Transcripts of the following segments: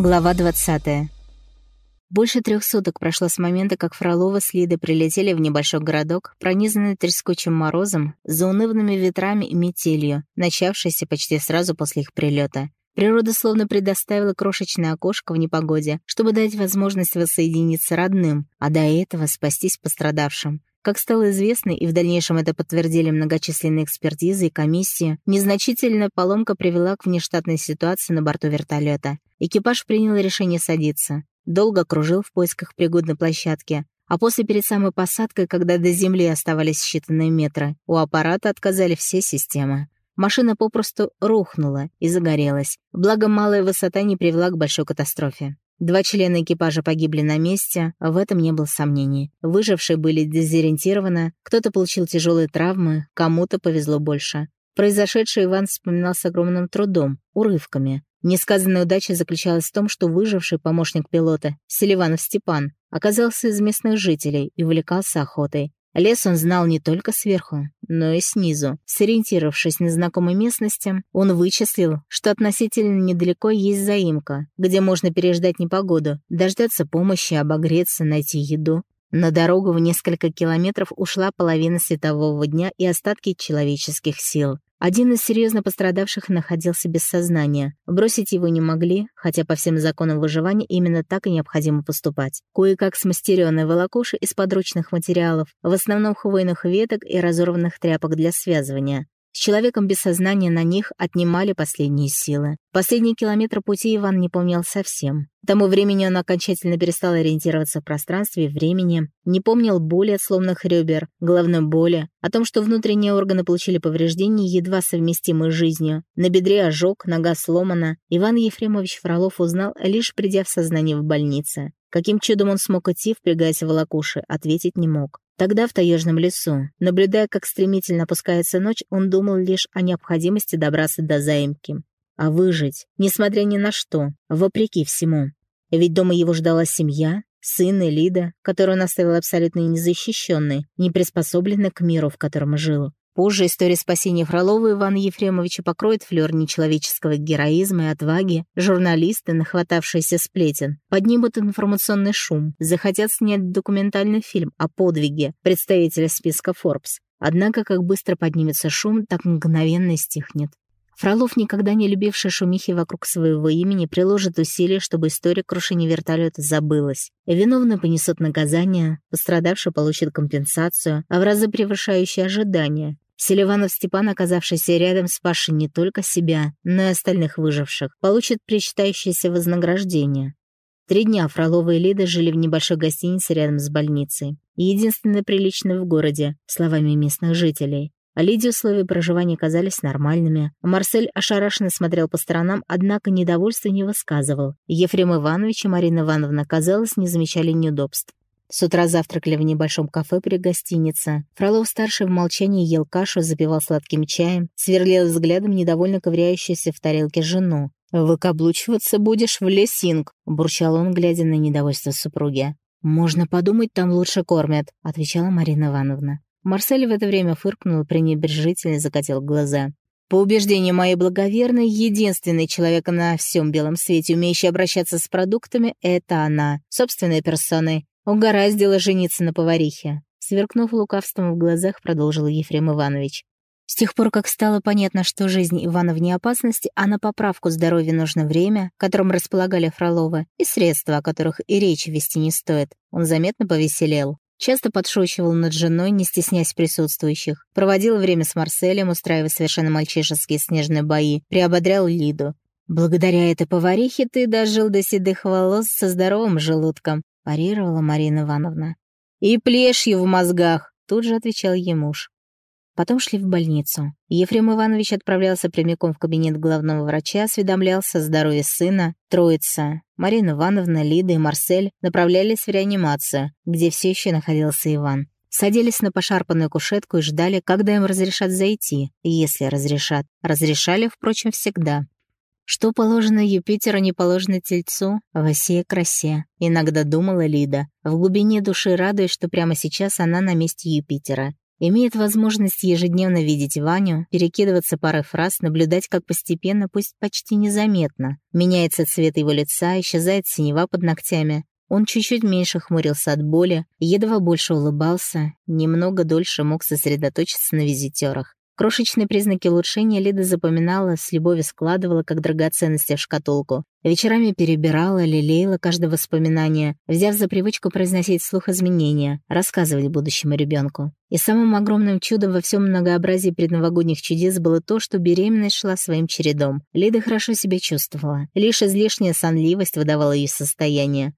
Глава 20. Больше трех суток прошло с момента, как Фролова с Лидой прилетели в небольшой городок, пронизанный трескучим морозом, заунывными ветрами и метелью, начавшейся почти сразу после их прилета. Природа словно предоставила крошечное окошко в непогоде, чтобы дать возможность воссоединиться родным, а до этого спастись пострадавшим. Как стало известно, и в дальнейшем это подтвердили многочисленные экспертизы и комиссии, незначительная поломка привела к внештатной ситуации на борту вертолета. Экипаж принял решение садиться. Долго кружил в поисках пригодной площадки. А после перед самой посадкой, когда до земли оставались считанные метры, у аппарата отказали все системы. Машина попросту рухнула и загорелась. Благо, малая высота не привела к большой катастрофе. Два члена экипажа погибли на месте, в этом не было сомнений. Выжившие были дезориентированы, кто-то получил тяжелые травмы, кому-то повезло больше. Произошедшее Иван вспоминал с огромным трудом, урывками. Несказанная удача заключалась в том, что выживший помощник пилота, Селиванов Степан, оказался из местных жителей и увлекался охотой. Лес он знал не только сверху, но и снизу. Сориентировавшись на знакомой местности, он вычислил, что относительно недалеко есть заимка, где можно переждать непогоду, дождаться помощи, обогреться, найти еду. На дорогу в несколько километров ушла половина светового дня и остатки человеческих сил. Один из серьезно пострадавших находился без сознания. Бросить его не могли, хотя по всем законам выживания именно так и необходимо поступать. Кое-как смастеренные волокуши из подручных материалов, в основном хвойных веток и разорванных тряпок для связывания. С человеком без сознания на них отнимали последние силы. Последние километры пути Иван не помнил совсем. К тому времени он окончательно перестал ориентироваться в пространстве и времени, не помнил боли от сломанных ребер, головной боли, о том, что внутренние органы получили повреждения, едва совместимые с жизнью. На бедре ожог, нога сломана. Иван Ефремович Фролов узнал, лишь придя в сознание в больнице. Каким чудом он смог идти, впрягаясь в волокуши, ответить не мог. Тогда в таежном лесу, наблюдая, как стремительно опускается ночь, он думал лишь о необходимости добраться до заимки. А выжить, несмотря ни на что, вопреки всему. Ведь дома его ждала семья, сын и Лида, которую он оставил абсолютно незащищенной, не приспособленной к миру, в котором жил. Позже история спасения Фролова Ивана Ефремовича покроет флёр нечеловеческого героизма и отваги, журналисты, нахватавшиеся сплетен, поднимут информационный шум, захотят снять документальный фильм о подвиге представителя списка Forbes. Однако, как быстро поднимется шум, так мгновенно стихнет. Фролов, никогда не любивший шумихи вокруг своего имени, приложит усилия, чтобы история крушения вертолета забылась. Виновный понесет наказание, пострадавший получит компенсацию, а в разы превышающие ожидания. Селиванов Степан, оказавшийся рядом, спасший не только себя, но и остальных выживших, получит причитающееся вознаграждение. Три дня Фролова и Лида жили в небольшой гостинице рядом с больницей. Единственной приличной в городе, словами местных жителей. А Лиде условия проживания казались нормальными. Марсель ошарашенно смотрел по сторонам, однако недовольства не высказывал. Ефрем Иванович и Марина Ивановна, казалось, не замечали неудобств. С утра завтракали в небольшом кафе при гостинице. Фролов-старший в молчании ел кашу, запивал сладким чаем, сверлил взглядом недовольно ковыряющуюся в тарелке жену. «Выкаблучиваться будешь в лесинг», — бурчал он, глядя на недовольство супруги. «Можно подумать, там лучше кормят», — отвечала Марина Ивановна. Марсель в это время фыркнул пренебрежительно закатил глаза. По убеждению моей благоверной, единственный человек на всем белом свете, умеющий обращаться с продуктами, это она, собственной персоной. Угораздило жениться на поварихе. Сверкнув лукавством в глазах, продолжил Ефрем Иванович. С тех пор, как стало понятно, что жизнь Ивана вне опасности, а на поправку здоровья нужно время, которым располагали Фроловы, и средства, о которых и речи вести не стоит, он заметно повеселел. Часто подшучивал над женой, не стесняясь присутствующих. Проводил время с Марселем, устраивая совершенно мальчишеские снежные бои. Приободрял Лиду. «Благодаря этой поварихе ты дожил до седых волос со здоровым желудком парировала Марина Ивановна. «И плешью в мозгах», — тут же отвечал ей муж. Потом шли в больницу. Ефрем Иванович отправлялся прямиком в кабинет главного врача, осведомлялся о здоровье сына. Троица, Марина Ивановна, Лида и Марсель, направлялись в реанимацию, где все еще находился Иван. Садились на пошарпанную кушетку и ждали, когда им разрешат зайти, если разрешат. Разрешали, впрочем, всегда. Что положено Юпитеру, не положено Тельцу, во всей красе. Иногда думала Лида, в глубине души радуясь, что прямо сейчас она на месте Юпитера. Имеет возможность ежедневно видеть Ваню, перекидываться парой фраз, наблюдать, как постепенно, пусть почти незаметно, меняется цвет его лица, исчезает синева под ногтями. Он чуть-чуть меньше хмурился от боли, едва больше улыбался, немного дольше мог сосредоточиться на визитерах. Крошечные признаки улучшения Лида запоминала, с любовью складывала, как драгоценности в шкатулку. Вечерами перебирала, лелеяла каждое воспоминание, взяв за привычку произносить вслух изменения, рассказывать будущему ребенку. И самым огромным чудом во всем многообразии предновогодних чудес было то, что беременность шла своим чередом. Лида хорошо себя чувствовала. Лишь излишняя сонливость выдавала ее состояние.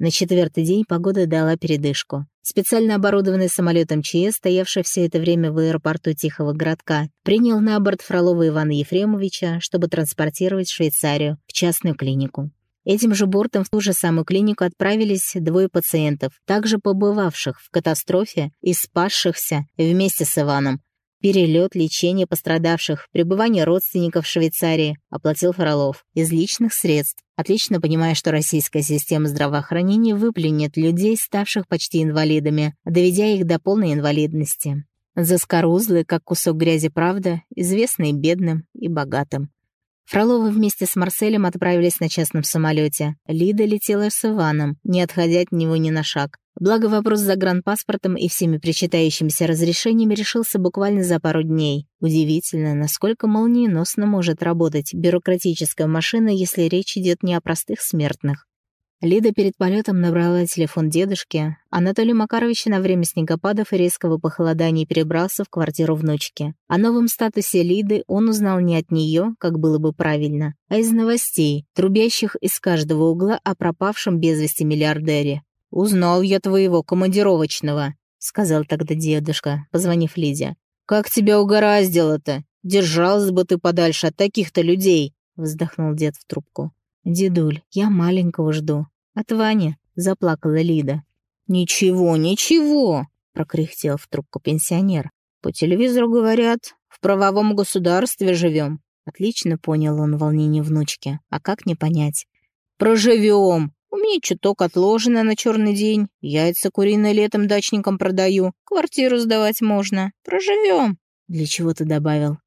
На четвертый день погода дала передышку. Специально оборудованный самолет МЧС, стоявший все это время в аэропорту Тихого городка, принял на борт Фролова Ивана Ефремовича, чтобы транспортировать в Швейцарию, в частную клинику. Этим же бортом в ту же самую клинику отправились двое пациентов, также побывавших в катастрофе и спасшихся вместе с Иваном, Перелет, лечение пострадавших, пребывание родственников в Швейцарии оплатил Фролов из личных средств, отлично понимая, что российская система здравоохранения выплюнет людей, ставших почти инвалидами, доведя их до полной инвалидности. Заскорузлые, как кусок грязи правда, известные бедным и богатым. Фроловы вместе с Марселем отправились на частном самолете. Лида летела с Иваном, не отходя от него ни на шаг. Благо вопрос с загранпаспортом и всеми причитающимися разрешениями решился буквально за пару дней. Удивительно, насколько молниеносно может работать бюрократическая машина, если речь идет не о простых смертных. Лида перед полетом набрала телефон дедушки. Анатолий Макарович на время снегопадов и резкого похолодания перебрался в квартиру внучки. О новом статусе Лиды он узнал не от нее, как было бы правильно, а из новостей, трубящих из каждого угла о пропавшем без вести миллиардере. «Узнал я твоего командировочного», — сказал тогда дедушка, позвонив Лиде. «Как тебя угораздило-то? Держалась бы ты подальше от таких-то людей», — вздохнул дед в трубку. «Дедуль, я маленького жду. От Вани», — заплакала Лида. «Ничего, ничего», — прокряхтел в трубку пенсионер. «По телевизору говорят, в правовом государстве живем». Отлично понял он волнение внучки. А как не понять? «Проживем!» У меня чуток отложено на черный день. Яйца куриные летом дачникам продаю. Квартиру сдавать можно. Проживем. Для чего ты добавил?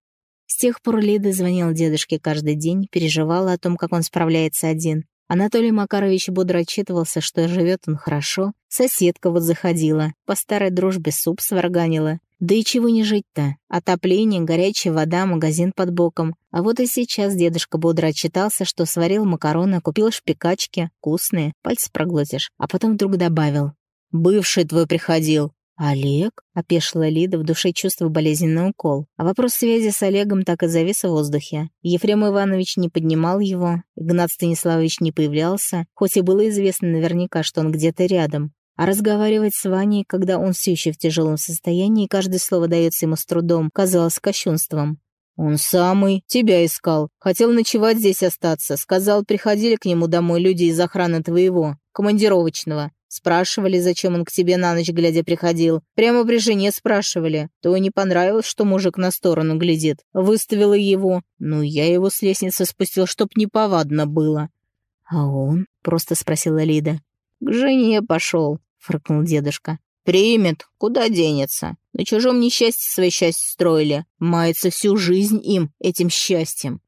С тех пор Лида звонила дедушке каждый день, переживала о том, как он справляется один. Анатолий Макарович бодро отчитывался, что живет он хорошо. Соседка вот заходила, по старой дружбе суп сварганила. Да и чего не жить-то? Отопление, горячая вода, магазин под боком. А вот и сейчас дедушка бодро отчитался, что сварил макароны, купил шпикачки, вкусные, пальцы проглотишь. А потом вдруг добавил. «Бывший твой приходил». «Олег?» — опешила Лида, в душе чувство болезненный укол. А вопрос связи с Олегом так и завис в воздухе. Ефрем Иванович не поднимал его, Игнат Станиславович не появлялся, хоть и было известно наверняка, что он где-то рядом. А разговаривать с Ваней, когда он все еще в тяжелом состоянии, и каждое слово дается ему с трудом, казалось кощунством. «Он самый. Тебя искал. Хотел ночевать здесь остаться. Сказал, приходили к нему домой люди из охраны твоего, командировочного. Спрашивали, зачем он к тебе на ночь глядя приходил. Прямо при жене спрашивали. То не понравилось, что мужик на сторону глядит. Выставила его. Ну, я его с лестницы спустил, чтоб неповадно было». «А он?» — просто спросила Лида. «К жене пошел», — фыркнул дедушка. «Примет, куда денется? На чужом несчастье свое счастье строили. Мается всю жизнь им, этим счастьем».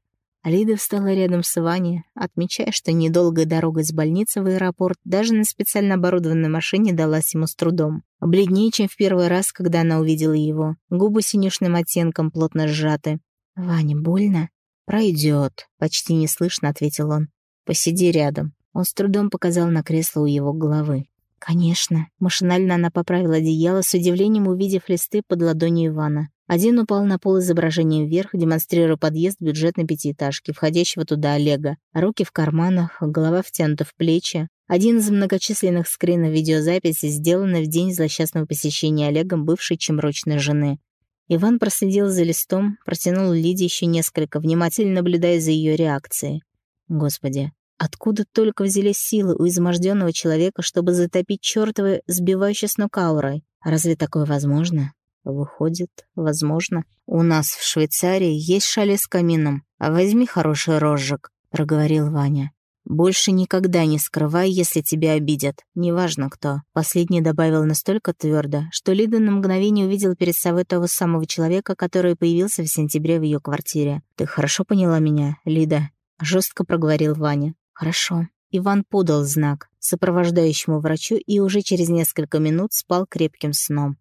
Алида встала рядом с Ваней, отмечая, что недолгая дорога из больницы в аэропорт даже на специально оборудованной машине далась ему с трудом. Бледнее, чем в первый раз, когда она увидела его. Губы синюшным оттенком плотно сжаты. «Ваня, больно?» «Пройдет», — почти неслышно ответил он. «Посиди рядом». Он с трудом показал на кресло у его головы. «Конечно». Машинально она поправила одеяло, с удивлением увидев листы под ладонью Ивана. Один упал на пол изображением вверх, демонстрируя подъезд бюджетной пятиэтажки, входящего туда Олега. Руки в карманах, голова втянута в плечи. Один из многочисленных скринов видеозаписи, сделанный в день злосчастного посещения Олегом бывшей чемрочной жены. Иван проследил за листом, протянул Лиде еще несколько, внимательно наблюдая за ее реакцией. Господи, Откуда только взялись силы у изможденного человека, чтобы затопить чертовы, сбивающие с ног аурой? Разве такое возможно? Выходит, возможно. У нас в Швейцарии есть шале с камином. А возьми хороший розжиг, проговорил Ваня. «Больше никогда не скрывай, если тебя обидят. Неважно кто». Последний добавил настолько твердо, что Лида на мгновение увидел перед собой того самого человека, который появился в сентябре в ее квартире. «Ты хорошо поняла меня, Лида?» — жестко проговорил Ваня. «Хорошо». Иван подал знак сопровождающему врачу и уже через несколько минут спал крепким сном.